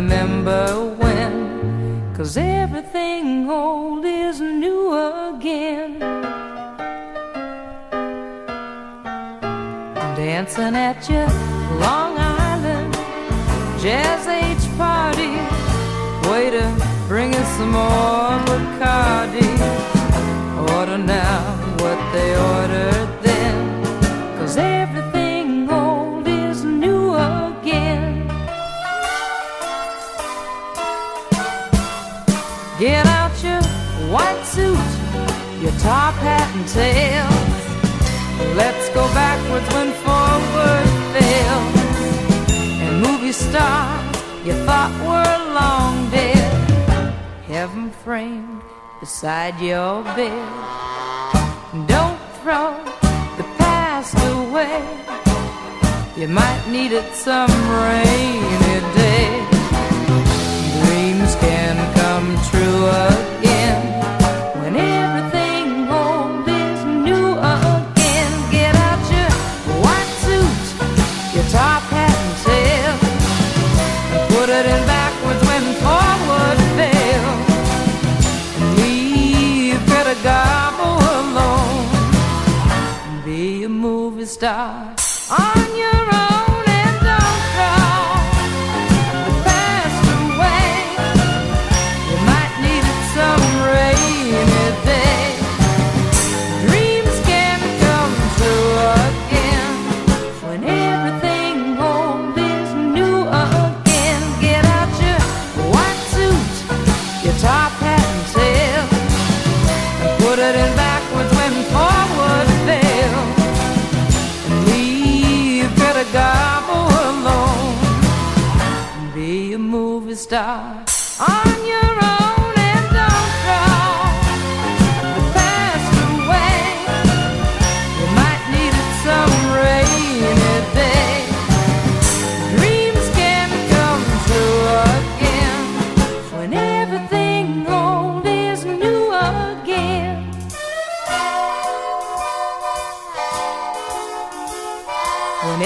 remember when, cause everything old is new again. Dancing at your Long Island Jazz Age party. Waiter, bring us some more Bacardi. Order now what they ordered then. Cause everything old is new again. Get out your white suit, your top hat and tails. Stars you thought were long dead, heaven framed beside your bed. Don't throw the past away. You might need it some rainy star on your own a movie star on your own and don't the past away. You might need it some rainy day. Dreams can come true again when everything old is new again. When